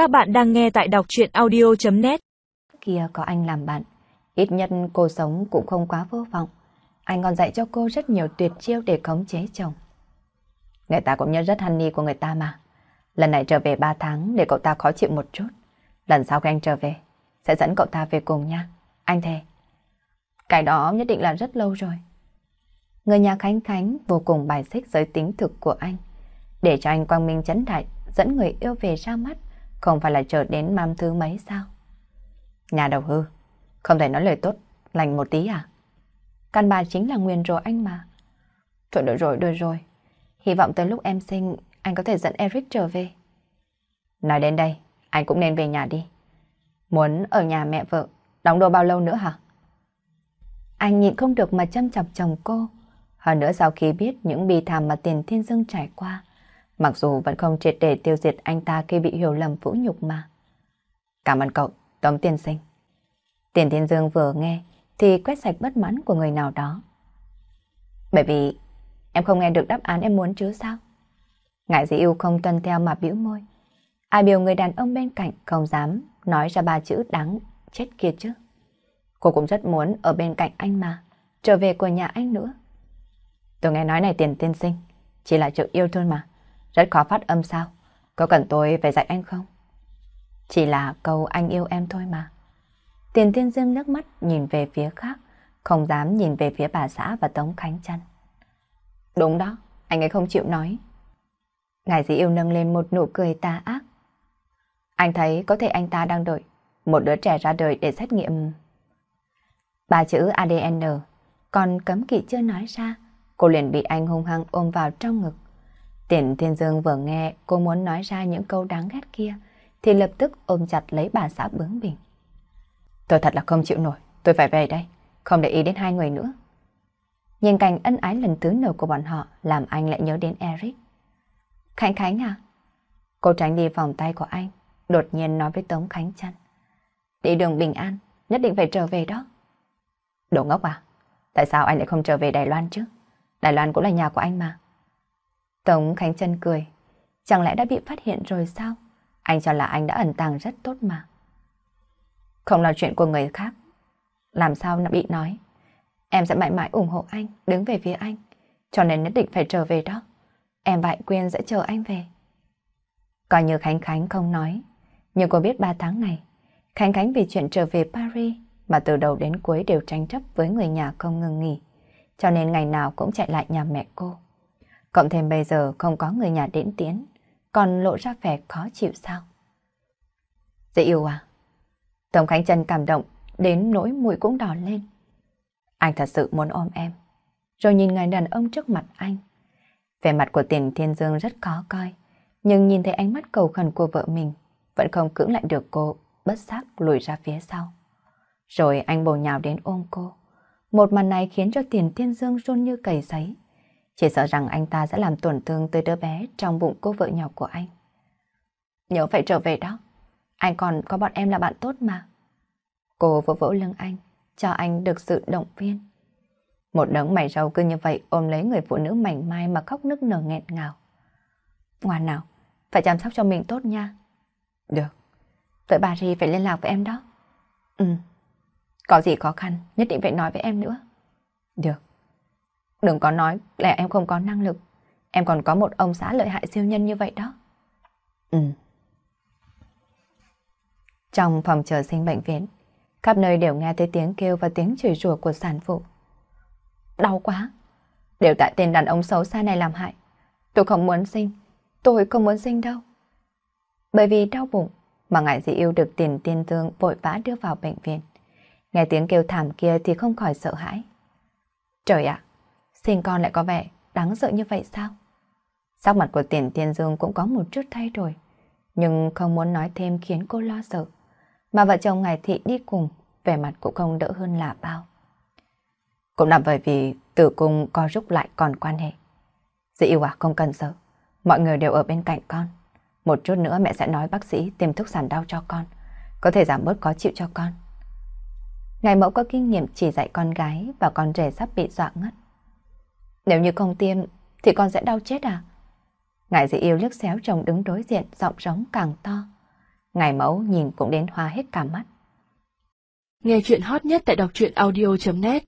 Các bạn đang nghe tại đọc chuyện audio.net Kia có anh làm bạn, ít nhất cô sống cũng không quá vô vọng. Anh còn dạy cho cô rất nhiều tuyệt chiêu để khống chế chồng. Người ta cũng nhớ rất honey của người ta mà. Lần này trở về 3 tháng để cậu ta khó chịu một chút. Lần sau khi anh trở về, sẽ dẫn cậu ta về cùng nha. Anh thề. Cái đó nhất định là rất lâu rồi. Người nhà Khánh Khánh vô cùng bài xích giới tính thực của anh. Để cho anh quang minh chấn đại, dẫn người yêu về ra mắt, không phải là chờ đến mam thứ mấy sao? Nhà đầu hư, không thể nói lời tốt, lành một tí à? Căn bà chính là nguyên rồi anh mà. Thôi được rồi, được rồi. Hy vọng tới lúc em sinh, anh có thể dẫn Eric trở về. Nói đến đây, anh cũng nên về nhà đi. Muốn ở nhà mẹ vợ, đóng đồ bao lâu nữa hả? Anh nhịn không được mà chăm chọc chồng cô. Hơn nữa sau khi biết những bi thảm mà tiền thiên dương trải qua, mặc dù vẫn không triệt để tiêu diệt anh ta khi bị hiểu lầm vũ nhục mà. Cảm ơn cậu, Tống Tiên Sinh. Tiền Thiên Dương vừa nghe thì quét sạch bất mãn của người nào đó. Bởi vì em không nghe được đáp án em muốn chứ sao? Ngại gì yêu không tuân theo mà biểu môi. Ai biểu người đàn ông bên cạnh không dám nói ra ba chữ đáng chết kia chứ. Cô cũng rất muốn ở bên cạnh anh mà, trở về của nhà anh nữa. Tôi nghe nói này tiền tiên sinh, chỉ là chữ yêu thôi mà, rất khó phát âm sao? Có cần tôi phải dạy anh không? Chỉ là câu anh yêu em thôi mà. Tiền tiên dương nước mắt nhìn về phía khác, không dám nhìn về phía bà xã và Tống Khánh Trân. Đúng đó, anh ấy không chịu nói. Ngài dĩ yêu nâng lên một nụ cười tà ác. Anh thấy có thể anh ta đang đợi một đứa trẻ ra đời để xét nghiệm. Ba chữ ADN còn cấm kỵ chưa nói ra, cô liền bị anh hung hăng ôm vào trong ngực. Tiền Thiên Dương vừa nghe cô muốn nói ra những câu đáng ghét kia, thì lập tức ôm chặt lấy bà xã bướng bỉnh. Tôi thật là không chịu nổi, tôi phải về đây, không để ý đến hai người nữa. Nhìn cảnh ân ái lần thứ nửa của bọn họ làm anh lại nhớ đến Eric. Khánh Khánh à? Cô tránh đi vòng tay của anh, đột nhiên nói với Tống Khánh Trân. Đi đường bình an, nhất định phải trở về đó. Đồ ngốc à? Tại sao anh lại không trở về Đài Loan chứ? Đài Loan cũng là nhà của anh mà. Tống Khánh Trân cười. Chẳng lẽ đã bị phát hiện rồi sao? Anh cho là anh đã ẩn tàng rất tốt mà. Không là chuyện của người khác. Làm sao nó bị nói? Em sẽ mãi mãi ủng hộ anh, đứng về phía anh. Cho nên nhất định phải trở về đó. Em và Hạnh Quyên sẽ chờ anh về. Coi như Khánh Khánh không nói. Nhưng cô biết ba tháng này, Khánh Khánh vì chuyện trở về Paris mà từ đầu đến cuối đều tranh chấp với người nhà không ngừng nghỉ. Cho nên ngày nào cũng chạy lại nhà mẹ cô. Cộng thêm bây giờ không có người nhà đến tiến, còn lộ ra vẻ khó chịu sao? Dễ yêu à? Tổng Khánh Trân cảm động, đến nỗi mũi cũng đỏ lên. Anh thật sự muốn ôm em. Rồi nhìn người đàn ông trước mặt anh. Vẻ mặt của tiền thiên dương rất khó coi, nhưng nhìn thấy ánh mắt cầu khẩn của vợ mình, vẫn không cưỡng lại được cô, bất giác lùi ra phía sau. Rồi anh bồ nhào đến ôm cô. Một màn này khiến cho tiền thiên dương run như cầy giấy. Chỉ sợ rằng anh ta sẽ làm tổn thương tới đứa bé trong bụng cô vợ nhỏ của anh. Nhớ phải trở về đó. Anh còn có bọn em là bạn tốt mà. Cô vỗ vỗ lưng anh, cho anh được sự động viên. Một đấng mày râu cứ như vậy ôm lấy người phụ nữ mảnh mai mà khóc nức nở nghẹn ngào. Ngoan nào, phải chăm sóc cho mình tốt nha. Được. Vậy bà Ri phải liên lạc với em đó. Ừ. Có gì khó khăn, nhất định phải nói với em nữa. Được. Đừng có nói là em không có năng lực. Em còn có một ông xã lợi hại siêu nhân như vậy đó. Ừ. Trong phòng chờ sinh bệnh viện, khắp nơi đều nghe thấy tiếng kêu và tiếng chửi rủa của sản phụ. Đau quá. Đều tại tên đàn ông xấu xa này làm hại. Tôi không muốn sinh. Tôi không muốn sinh đâu. Bởi vì đau bụng mà ngại dị yêu được tiền tiên thương vội vã đưa vào bệnh viện. Nghe tiếng kêu thảm kia thì không khỏi sợ hãi. Trời ạ, sinh con lại có vẻ đáng sợ như vậy sao? Sắc mặt của tiền tiên dương cũng có một chút thay đổi, nhưng không muốn nói thêm khiến cô lo sợ. Mà vợ chồng ngài thị đi cùng, vẻ mặt cũng không đỡ hơn là bao. Cũng là bởi vì tử cung co rút lại còn quan hệ. Dĩ yêu à không cần sợ, mọi người đều ở bên cạnh con. Một chút nữa mẹ sẽ nói bác sĩ tiêm thuốc giảm đau cho con, có thể giảm bớt khó chịu cho con. Ngài mẫu có kinh nghiệm chỉ dạy con gái và con rể sắp bị dọa ngất. Nếu như không tiêm, thì con sẽ đau chết à? Ngài dị yêu liếc xéo chồng đứng đối diện, giọng rống càng to. Ngài mẫu nhìn cũng đến hoa hết cả mắt. Nghe chuyện hot nhất tại đọc truyện audio.net